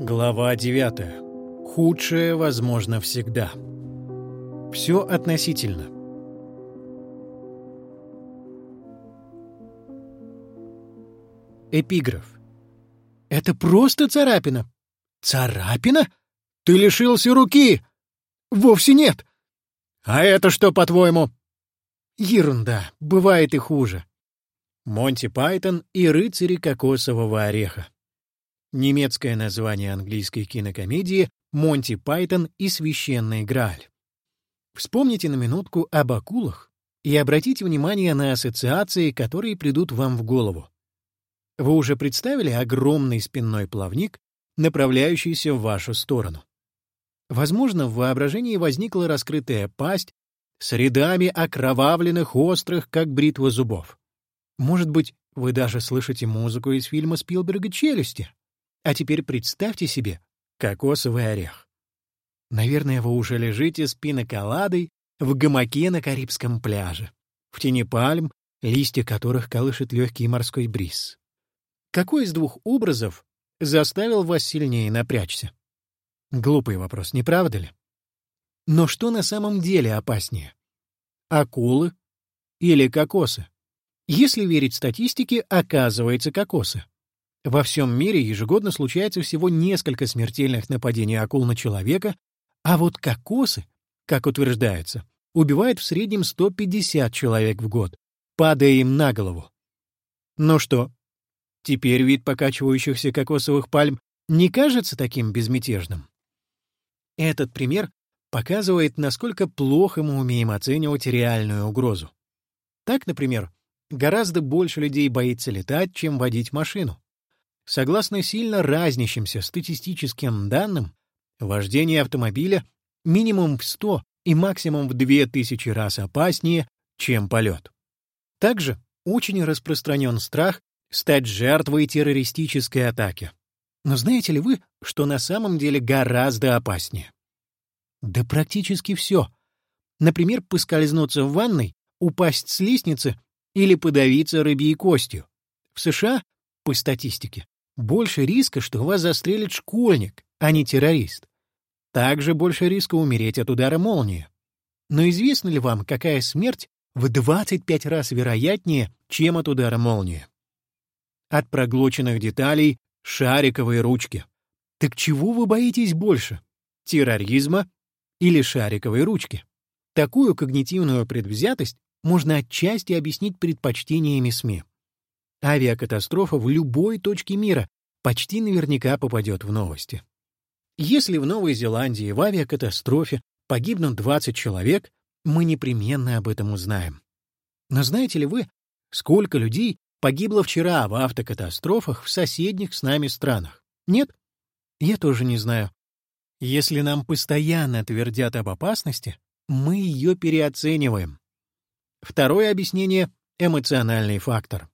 Глава 9. Худшее возможно всегда. Все относительно. Эпиграф. Это просто царапина. Царапина? Ты лишился руки? Вовсе нет. А это что, по-твоему? Ерунда, бывает и хуже. Монти Пайтон и рыцари кокосового ореха. Немецкое название английской кинокомедии «Монти Пайтон и священный Грааль». Вспомните на минутку об акулах и обратите внимание на ассоциации, которые придут вам в голову. Вы уже представили огромный спинной плавник, направляющийся в вашу сторону. Возможно, в воображении возникла раскрытая пасть с рядами окровавленных острых, как бритва зубов. Может быть, вы даже слышите музыку из фильма Спилберга «Челюсти». А теперь представьте себе кокосовый орех. Наверное, вы уже лежите с пиноколадой в гамаке на Карибском пляже, в тени пальм, листья которых колышет легкий морской бриз. Какой из двух образов заставил вас сильнее напрячься? Глупый вопрос, не правда ли? Но что на самом деле опаснее? Акулы или кокосы? Если верить статистике, оказывается кокосы. Во всем мире ежегодно случается всего несколько смертельных нападений акул на человека, а вот кокосы, как утверждается, убивают в среднем 150 человек в год, падая им на голову. Ну что, теперь вид покачивающихся кокосовых пальм не кажется таким безмятежным? Этот пример показывает, насколько плохо мы умеем оценивать реальную угрозу. Так, например, гораздо больше людей боится летать, чем водить машину. Согласно сильно разнящимся статистическим данным, вождение автомобиля минимум в 100 и максимум в 2000 раз опаснее, чем полет. Также очень распространен страх стать жертвой террористической атаки. Но знаете ли вы, что на самом деле гораздо опаснее? Да практически все. Например, поскользнуться в ванной, упасть с лестницы или подавиться рыбьей костью. В США, по статистике, больше риска, что вас застрелит школьник, а не террорист. Также больше риска умереть от удара молнии. Но известно ли вам, какая смерть в 25 раз вероятнее, чем от удара молнии? От проглоченных деталей шариковой ручки. Так чего вы боитесь больше? Терроризма или шариковой ручки. Такую когнитивную предвзятость можно отчасти объяснить предпочтениями СМИ. Авиакатастрофа в любой точке мира почти наверняка попадет в новости. Если в Новой Зеландии в авиакатастрофе погибнут 20 человек, мы непременно об этом узнаем. Но знаете ли вы, сколько людей погибло вчера в автокатастрофах в соседних с нами странах? Нет? Я тоже не знаю. Если нам постоянно твердят об опасности, мы ее переоцениваем. Второе объяснение — эмоциональный фактор.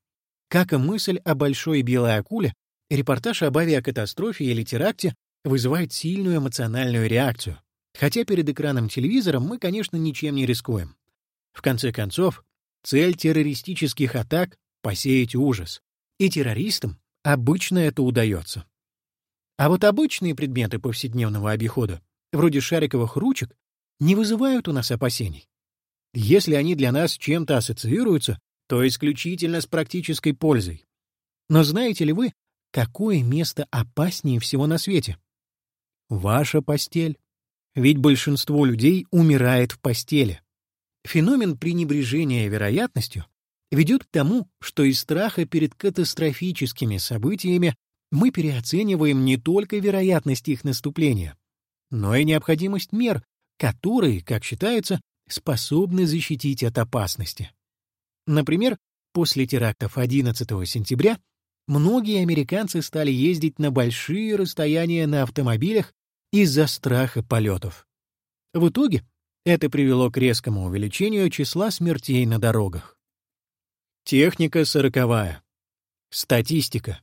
Как и мысль о большой белой акуле, репортаж об авиакатастрофе или теракте вызывает сильную эмоциональную реакцию. Хотя перед экраном телевизора мы, конечно, ничем не рискуем. В конце концов, цель террористических атак — посеять ужас. И террористам обычно это удается. А вот обычные предметы повседневного обихода, вроде шариковых ручек, не вызывают у нас опасений. Если они для нас чем-то ассоциируются, то исключительно с практической пользой. Но знаете ли вы, какое место опаснее всего на свете? Ваша постель. Ведь большинство людей умирает в постели. Феномен пренебрежения вероятностью ведет к тому, что из страха перед катастрофическими событиями мы переоцениваем не только вероятность их наступления, но и необходимость мер, которые, как считается, способны защитить от опасности. Например, после терактов 11 сентября многие американцы стали ездить на большие расстояния на автомобилях из-за страха полетов. В итоге это привело к резкому увеличению числа смертей на дорогах. Техника сороковая. Статистика.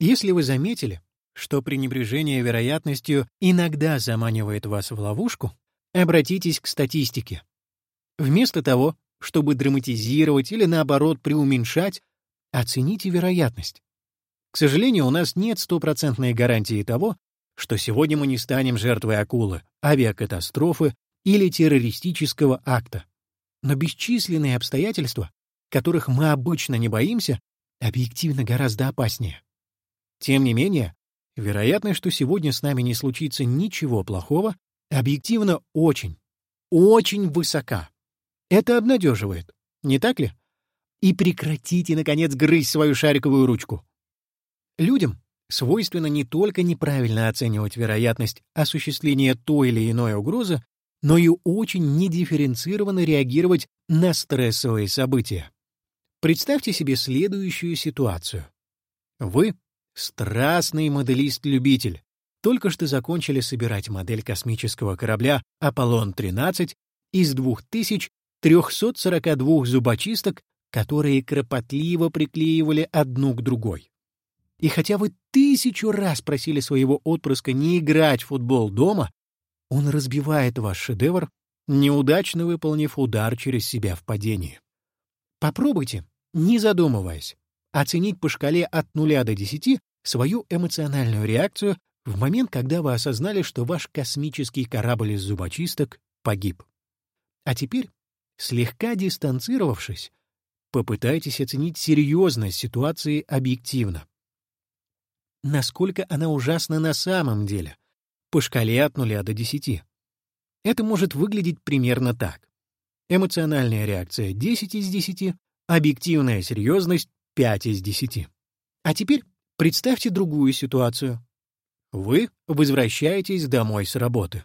Если вы заметили, что пренебрежение вероятностью иногда заманивает вас в ловушку, обратитесь к статистике. Вместо того, чтобы драматизировать или, наоборот, преуменьшать, оцените вероятность. К сожалению, у нас нет стопроцентной гарантии того, что сегодня мы не станем жертвой акулы, авиакатастрофы или террористического акта. Но бесчисленные обстоятельства, которых мы обычно не боимся, объективно гораздо опаснее. Тем не менее, вероятность, что сегодня с нами не случится ничего плохого, объективно очень, очень высока. Это обнадеживает, не так ли? И прекратите, наконец, грызть свою шариковую ручку. Людям свойственно не только неправильно оценивать вероятность осуществления той или иной угрозы, но и очень недифференцированно реагировать на стрессовые события. Представьте себе следующую ситуацию. Вы — страстный моделист-любитель, только что закончили собирать модель космического корабля «Аполлон-13» из 2342 зубочисток, которые кропотливо приклеивали одну к другой. И хотя вы тысячу раз просили своего отпрыска не играть в футбол дома, он разбивает ваш шедевр, неудачно выполнив удар через себя в падении. Попробуйте, не задумываясь, оценить по шкале от 0 до 10 свою эмоциональную реакцию в момент, когда вы осознали, что ваш космический корабль из зубочисток погиб. А теперь, слегка дистанцировавшись, попытайтесь оценить серьезность ситуации объективно. Насколько она ужасна на самом деле, по шкале от 0 до 10. Это может выглядеть примерно так. Эмоциональная реакция 10 из 10, объективная серьезность 5 из 10. А теперь представьте другую ситуацию. Вы возвращаетесь домой с работы.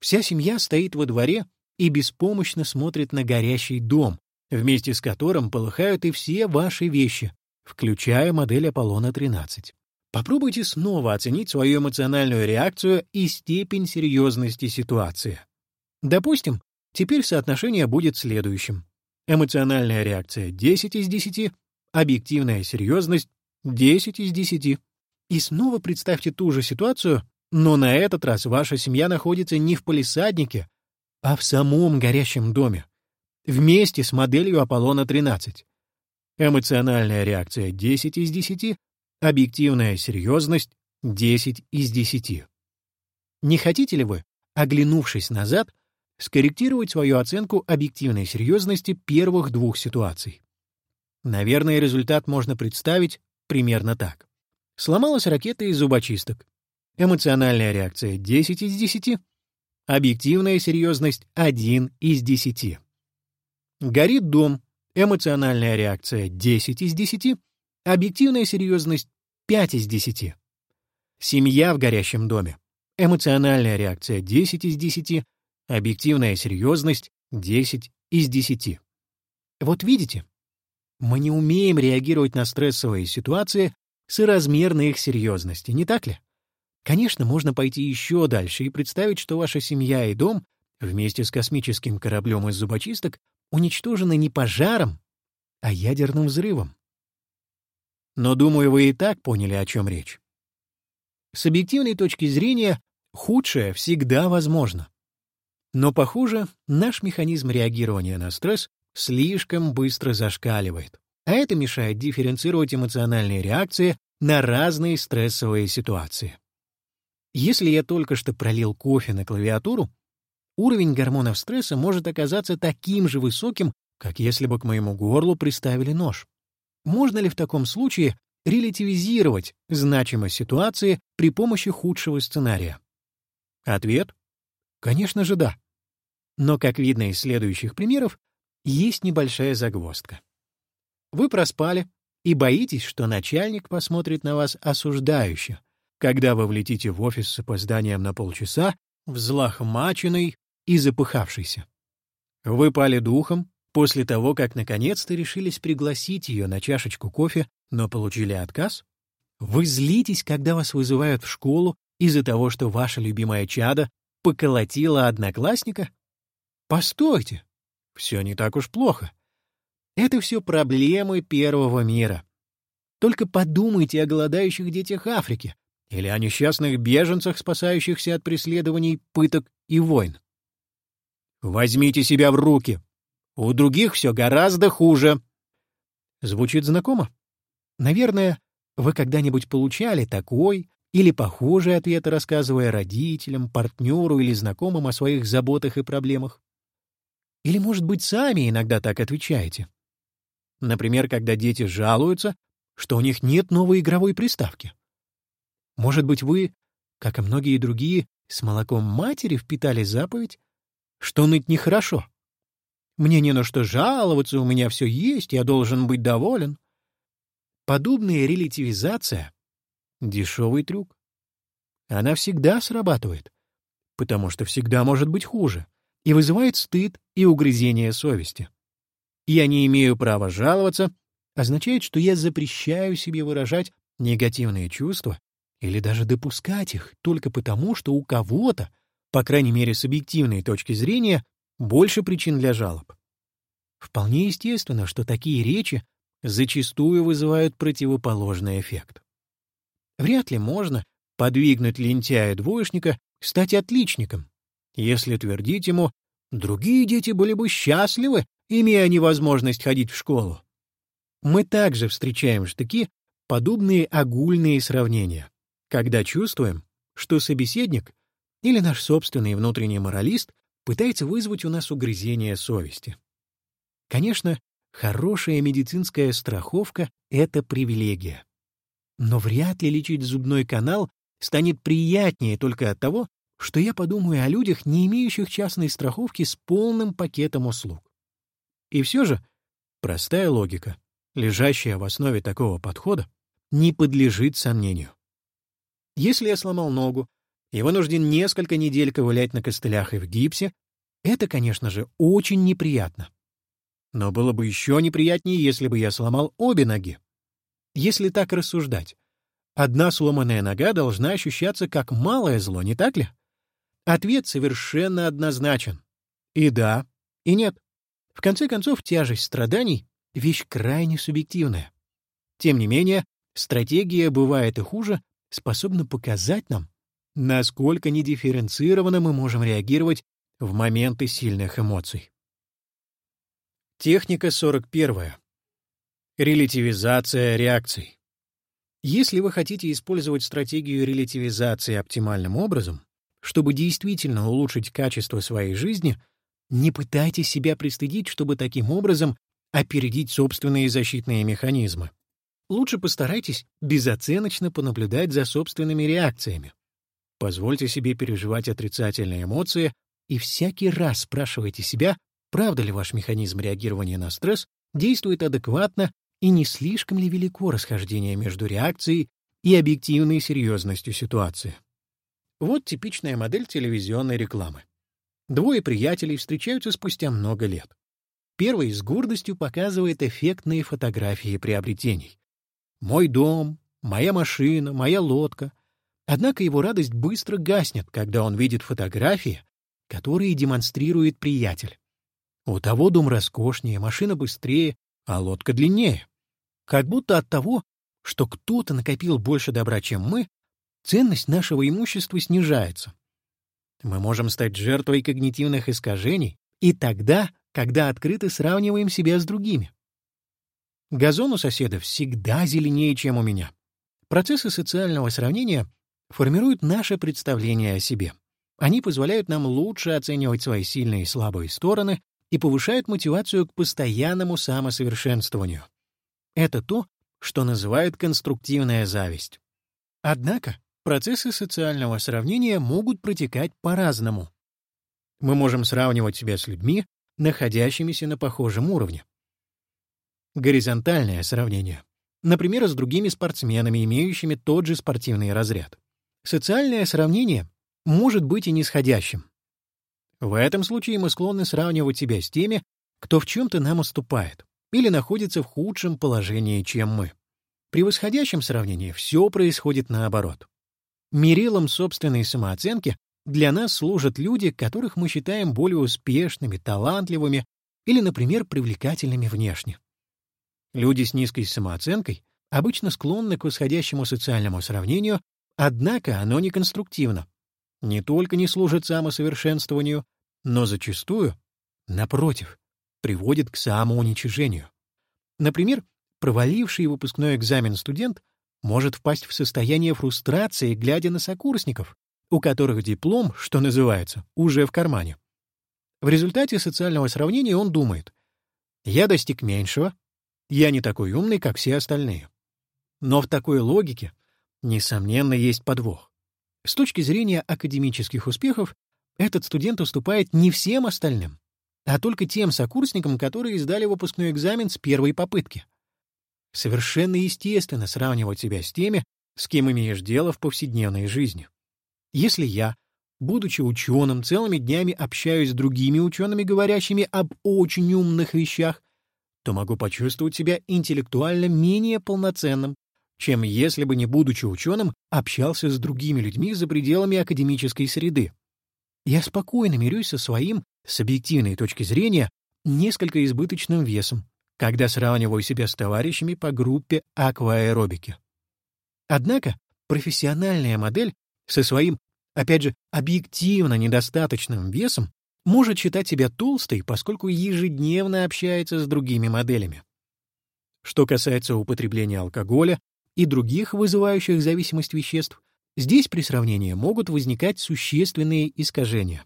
Вся семья стоит во дворе и беспомощно смотрит на горящий дом, вместе с которым полыхают и все ваши вещи, включая модель Аполлона-13. Попробуйте снова оценить свою эмоциональную реакцию и степень серьезности ситуации. Допустим, теперь соотношение будет следующим. Эмоциональная реакция 10 из 10, объективная серьезность 10 из 10. И снова представьте ту же ситуацию, но на этот раз ваша семья находится не в палисаднике, а в самом горящем доме, вместе с моделью Аполлона-13. Эмоциональная реакция 10 из 10, Объективная серьезность — 10 из 10. Не хотите ли вы, оглянувшись назад, скорректировать свою оценку объективной серьезности первых двух ситуаций? Наверное, результат можно представить примерно так. Сломалась ракета из зубочисток. Эмоциональная реакция 10 из 10. Объективная серьезность 1 из 10. Горит дом. Эмоциональная реакция 10 из 10. Объективная серьезность — 5 из 10. Семья в горящем доме. Эмоциональная реакция — 10 из 10. Объективная серьезность — 10 из 10. Вот видите, мы не умеем реагировать на стрессовые ситуации соразмерно их серьезности, не так ли? Конечно, можно пойти еще дальше и представить, что ваша семья и дом вместе с космическим кораблем из зубочисток уничтожены не пожаром, а ядерным взрывом. Но, думаю, вы и так поняли, о чем речь. С объективной точки зрения, худшее всегда возможно. Но, похоже, наш механизм реагирования на стресс слишком быстро зашкаливает, а это мешает дифференцировать эмоциональные реакции на разные стрессовые ситуации. Если я только что пролил кофе на клавиатуру, уровень гормонов стресса может оказаться таким же высоким, как если бы к моему горлу приставили нож. Можно ли в таком случае релятивизировать значимость ситуации при помощи худшего сценария? Ответ — конечно же да. Но, как видно из следующих примеров, есть небольшая загвоздка. Вы проспали и боитесь, что начальник посмотрит на вас осуждающе, когда вы влетите в офис с опозданием на полчаса, взлохмаченный и запыхавшийся. Вы пали духом После того, как наконец-то решились пригласить ее на чашечку кофе, но получили отказ? Вы злитесь, когда вас вызывают в школу из-за того, что ваша любимая чада поколотила одноклассника? Постойте, все не так уж плохо. Это все проблемы первого мира. Только подумайте о голодающих детях Африки или о несчастных беженцах, спасающихся от преследований, пыток и войн. Возьмите себя в руки, у других все гораздо хуже. Звучит знакомо? Наверное, Вы когда-нибудь получали такой или похожий ответ, рассказывая родителям, партнеру или знакомым о своих заботах и проблемах? Или, может быть, сами иногда так отвечаете? Например, когда дети жалуются, что у них нет новой игровой приставки. Может быть, вы, как и многие другие, с молоком матери впитали заповедь, что ныть нехорошо. Мне не на что жаловаться, у меня все есть, я должен быть доволен. Подобная релятивизация — дешевый трюк. Она всегда срабатывает, потому что всегда может быть хуже, и вызывает стыд и угрызение совести. Я не имею права жаловаться, означает, что я запрещаю себе выражать негативные чувства или даже допускать их только потому, что у кого-то, по крайней мере с объективной точки зрения, больше причин для жалоб. Вполне естественно, что такие речи зачастую вызывают противоположный эффект. Вряд ли можно подвигнуть лентяя-двоечника стать отличником, если твердить ему «другие дети были бы счастливы, имея невозможность ходить в школу». Мы также встречаем штыки подобные огульные сравнения, когда чувствуем, что собеседник или наш собственный внутренний моралист пытается вызвать у нас угрызение совести. Конечно, хорошая медицинская страховка — это привилегия. Но вряд ли лечить зубной канал станет приятнее только от того, что я подумаю о людях, не имеющих частной страховки с полным пакетом услуг. И все же простая логика, лежащая в основе такого подхода, не подлежит сомнению. Если я сломал ногу и вынужден несколько недель ковылять на костылях и в гипсе, это, конечно же, очень неприятно. Но было бы еще неприятнее, если бы я сломал обе ноги. Если так рассуждать, одна сломанная нога должна ощущаться как малое зло, не так ли? Ответ совершенно однозначен. И да, и нет. В конце концов, тяжесть страданий — вещь крайне субъективная. Тем не менее, стратегия бывает и хуже, способна показать нам, насколько недифференцированно мы можем реагировать в моменты сильных эмоций. Техника 41. Релятивизация реакций. Если вы хотите использовать стратегию релятивизации оптимальным образом, чтобы действительно улучшить качество своей жизни, не пытайтесь себя пристыдить, чтобы таким образом опередить собственные защитные механизмы. Лучше постарайтесь безоценочно понаблюдать за собственными реакциями. Позвольте себе переживать отрицательные эмоции и всякий раз спрашивайте себя, правда ли ваш механизм реагирования на стресс действует адекватно и не слишком ли велико расхождение между реакцией и объективной серьезностью ситуации. Вот типичная модель телевизионной рекламы. Двое приятелей встречаются спустя много лет. Первый с гордостью показывает эффектные фотографии приобретений. «Мой дом», «Моя машина», «Моя лодка». Однако его радость быстро гаснет, когда он видит фотографии, которые демонстрирует приятель. У того дом роскошнее, машина быстрее, а лодка длиннее. Как будто от того, что кто-то накопил больше добра, чем мы, ценность нашего имущества снижается. Мы можем стать жертвой когнитивных искажений и тогда, когда открыто сравниваем себя с другими. Газон у соседа всегда зеленее, чем у меня. Процессы социального сравнения формируют наше представление о себе. Они позволяют нам лучше оценивать свои сильные и слабые стороны и повышают мотивацию к постоянному самосовершенствованию. Это то, что называют конструктивная зависть. Однако процессы социального сравнения могут протекать по-разному. Мы можем сравнивать себя с людьми, находящимися на похожем уровне. Горизонтальное сравнение. Например, с другими спортсменами, имеющими тот же спортивный разряд. Социальное сравнение может быть и нисходящим. В этом случае мы склонны сравнивать себя с теми, кто в чем-то нам уступает или находится в худшем положении, чем мы. При восходящем сравнении все происходит наоборот. Мерилом собственной самооценки для нас служат люди, которых мы считаем более успешными, талантливыми или, например, привлекательными внешне. Люди с низкой самооценкой обычно склонны к восходящему социальному сравнению, однако оно не конструктивно не только не служит самосовершенствованию, но зачастую, напротив, приводит к самоуничижению. Например, проваливший выпускной экзамен студент может впасть в состояние фрустрации, глядя на сокурсников, у которых диплом, что называется, уже в кармане. В результате социального сравнения он думает, «Я достиг меньшего, я не такой умный, как все остальные». Но в такой логике, несомненно, есть подвох. С точки зрения академических успехов, этот студент уступает не всем остальным, а только тем сокурсникам, которые сдали выпускной экзамен с первой попытки. Совершенно естественно сравнивать себя с теми, с кем имеешь дело в повседневной жизни. Если я, будучи ученым, целыми днями общаюсь с другими учеными, говорящими об очень умных вещах, то могу почувствовать себя интеллектуально менее полноценным, чем если бы, не будучи ученым, общался с другими людьми за пределами академической среды. Я спокойно мирюсь со своим, с объективной точки зрения, несколько избыточным весом, когда сравниваю себя с товарищами по группе акваэробики. Однако профессиональная модель со своим, опять же, объективно недостаточным весом может считать себя толстой, поскольку ежедневно общается с другими моделями. Что касается употребления алкоголя и других вызывающих зависимость веществ, здесь при сравнении могут возникать существенные искажения.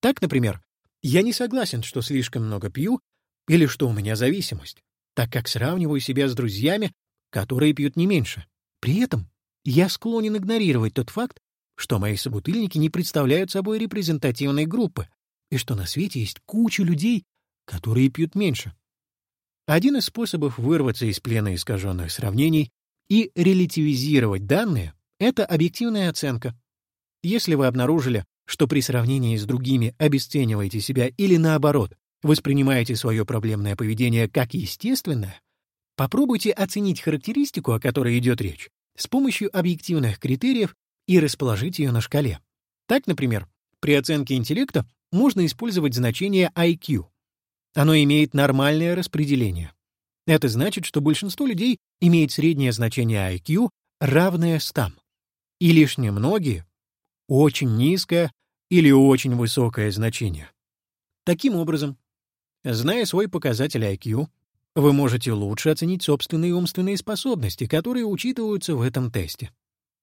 Так, например, я не согласен, что слишком много пью или что у меня зависимость, так как сравниваю себя с друзьями, которые пьют не меньше. При этом я склонен игнорировать тот факт, что мои собутыльники не представляют собой репрезентативной группы, и что на свете есть куча людей, которые пьют меньше. Один из способов вырваться из плена искаженных сравнений и релятивизировать данные — это объективная оценка. Если вы обнаружили, что при сравнении с другими обесцениваете себя или, наоборот, воспринимаете свое проблемное поведение как естественное, попробуйте оценить характеристику, о которой идет речь, с помощью объективных критериев и расположить ее на шкале. Так, например, при оценке интеллекта можно использовать значение IQ. Оно имеет нормальное распределение. Это значит, что большинство людей имеет среднее значение IQ, равное 100, и лишь немногие — очень низкое или очень высокое значение. Таким образом, зная свой показатель IQ, вы можете лучше оценить собственные умственные способности, которые учитываются в этом тесте.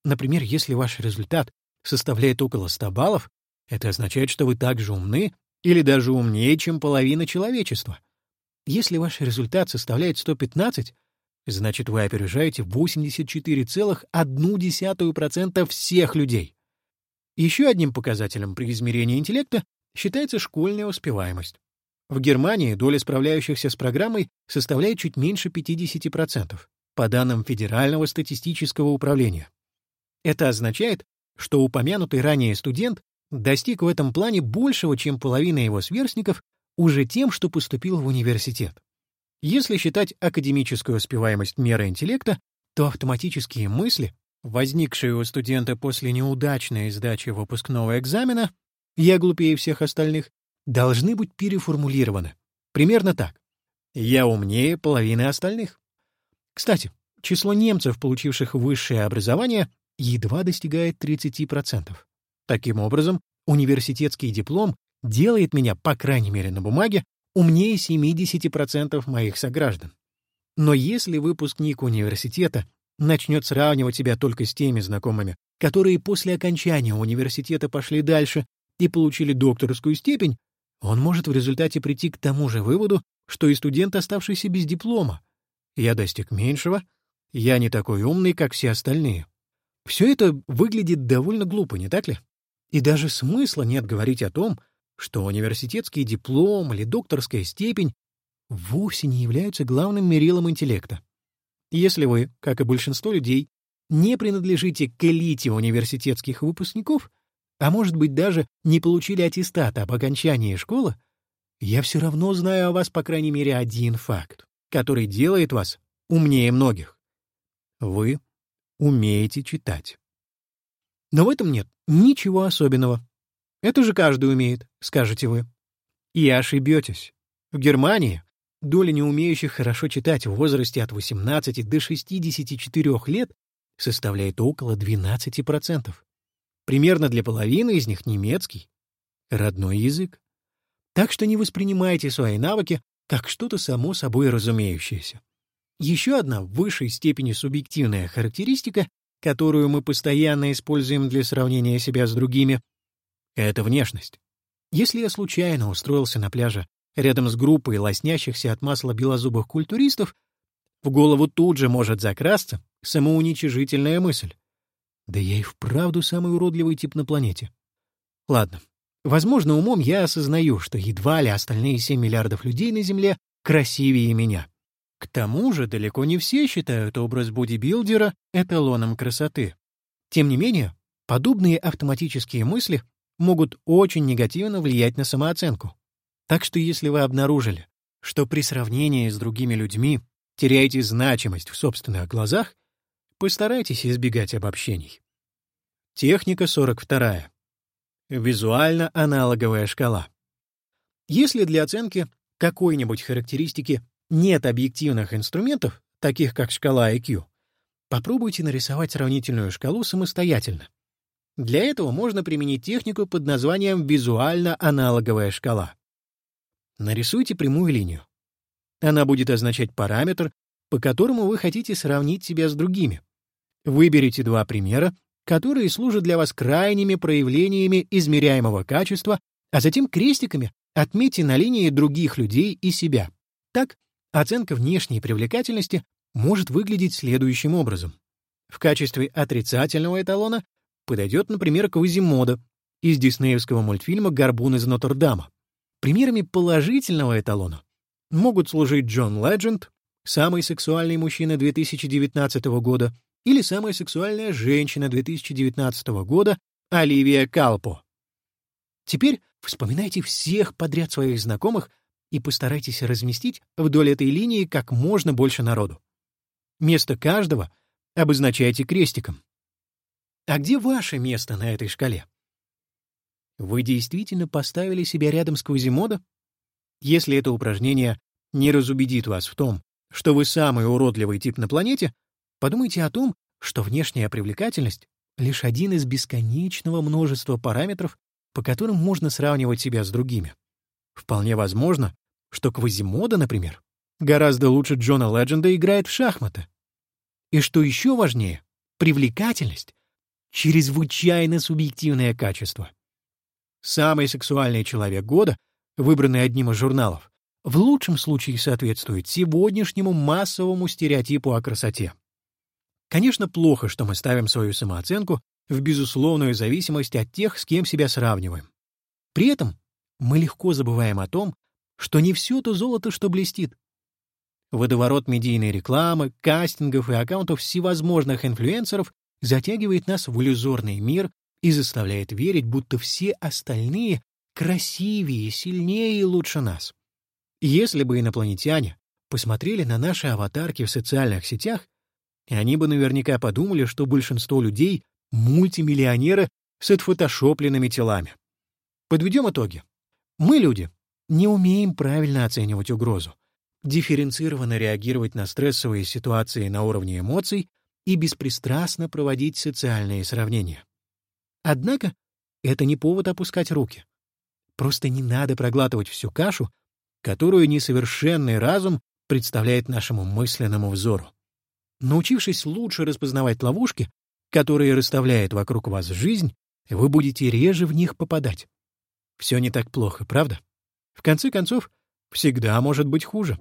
Например, если ваш результат составляет около 100 баллов, это означает, что вы так же умны или даже умнее, чем половина человечества. Если ваш результат составляет 115, значит, вы опережаете 84,1% всех людей. Еще одним показателем при измерении интеллекта считается школьная успеваемость. В Германии доля справляющихся с программой составляет чуть меньше 50%, по данным Федерального статистического управления. Это означает, что упомянутый ранее студент достиг в этом плане большего, чем половина его сверстников уже тем, что поступил в университет. Если считать академическую успеваемость мерой интеллекта, то автоматические мысли, возникшие у студента после неудачной сдачи выпускного экзамена «я глупее всех остальных», должны быть переформулированы. Примерно так. «Я умнее половины остальных». Кстати, число немцев, получивших высшее образование, едва достигает 30%. Таким образом, университетский диплом делает меня, по крайней мере на бумаге, умнее 70% моих сограждан. Но если выпускник университета начнет сравнивать себя только с теми знакомыми, которые после окончания университета пошли дальше и получили докторскую степень, он может в результате прийти к тому же выводу, что и студент, оставшийся без диплома. Я достиг меньшего, я не такой умный, как все остальные. Все это выглядит довольно глупо, не так ли? И даже смысла нет говорить о том, что университетский диплом или докторская степень вовсе не являются главным мерилом интеллекта. Если вы, как и большинство людей, не принадлежите к элите университетских выпускников, а может быть даже не получили аттестата об окончании школы, я все равно знаю о вас по крайней мере один факт, который делает вас умнее многих. Вы умеете читать. Но в этом нет ничего особенного. Это же каждый умеет, скажете вы. И ошибетесь. В Германии доля неумеющих хорошо читать в возрасте от 18 до 64 лет составляет около 12%. Примерно для половины из них немецкий — родной язык. Так что не воспринимайте свои навыки как что-то само собой разумеющееся. Еще одна в высшей степени субъективная характеристика, которую мы постоянно используем для сравнения себя с другими, — это внешность. Если я случайно устроился на пляже рядом с группой лоснящихся от масла белозубых культуристов, в голову тут же может закрасться самоуничижительная мысль. Да я и вправду самый уродливый тип на планете. Ладно, возможно, умом я осознаю, что едва ли остальные 7 миллиардов людей на Земле красивее меня. К тому же далеко не все считают образ бодибилдера эталоном красоты. Тем не менее, подобные автоматические мысли могут очень негативно влиять на самооценку. Так что если вы обнаружили, что при сравнении с другими людьми теряете значимость в собственных глазах, постарайтесь избегать обобщений. Техника 42. Визуально-аналоговая шкала. Если для оценки какой-нибудь характеристики нет объективных инструментов, таких как шкала IQ, попробуйте нарисовать сравнительную шкалу самостоятельно. Для этого можно применить технику под названием визуально-аналоговая шкала. Нарисуйте прямую линию. Она будет означать параметр, по которому вы хотите сравнить себя с другими. Выберите два примера, которые служат для вас крайними проявлениями измеряемого качества, а затем крестиками отметьте на линии других людей и себя. Так, оценка внешней привлекательности может выглядеть следующим образом. В качестве отрицательного эталона подойдет, например, Квазимода из диснеевского мультфильма «Горбун из Нотр-Дама». Примерами положительного эталона могут служить Джон Ледженд, самый сексуальный мужчина 2019 года, или самая сексуальная женщина 2019 года Оливия Калпо. Теперь вспоминайте всех подряд своих знакомых и постарайтесь разместить вдоль этой линии как можно больше народу. Место каждого обозначайте крестиком. А где ваше место на этой шкале? Вы действительно поставили себя рядом с Квазимодо? Если это упражнение не разубедит вас в том, что вы самый уродливый тип на планете, подумайте о том, что внешняя привлекательность — лишь один из бесконечного множества параметров, по которым можно сравнивать себя с другими. Вполне возможно, что Квазимода, например, гораздо лучше Джона Ледженда играет в шахматы. И что еще важнее, привлекательность — чрезвычайно субъективное качество. Самый сексуальный человек года, выбранный одним из журналов, в лучшем случае соответствует сегодняшнему массовому стереотипу о красоте. Конечно, плохо, что мы ставим свою самооценку в безусловную зависимость от тех, с кем себя сравниваем. При этом мы легко забываем о том, что не все то золото, что блестит. Водоворот медийной рекламы, кастингов и аккаунтов всевозможных инфлюенсеров затягивает нас в иллюзорный мир и заставляет верить, будто все остальные красивее, сильнее и лучше нас. Если бы инопланетяне посмотрели на наши аватарки в социальных сетях, они бы наверняка подумали, что большинство людей — мультимиллионеры с отфотошопленными телами. Подведем итоги. Мы, люди, не умеем правильно оценивать угрозу, дифференцированно реагировать на стрессовые ситуации на уровне эмоций и беспристрастно проводить социальные сравнения. Однако это не повод опускать руки. Просто не надо проглатывать всю кашу, которую несовершенный разум представляет нашему мысленному взору. Научившись лучше распознавать ловушки, которые расставляет вокруг вас жизнь, вы будете реже в них попадать. Все не так плохо, правда? В конце концов, всегда может быть хуже.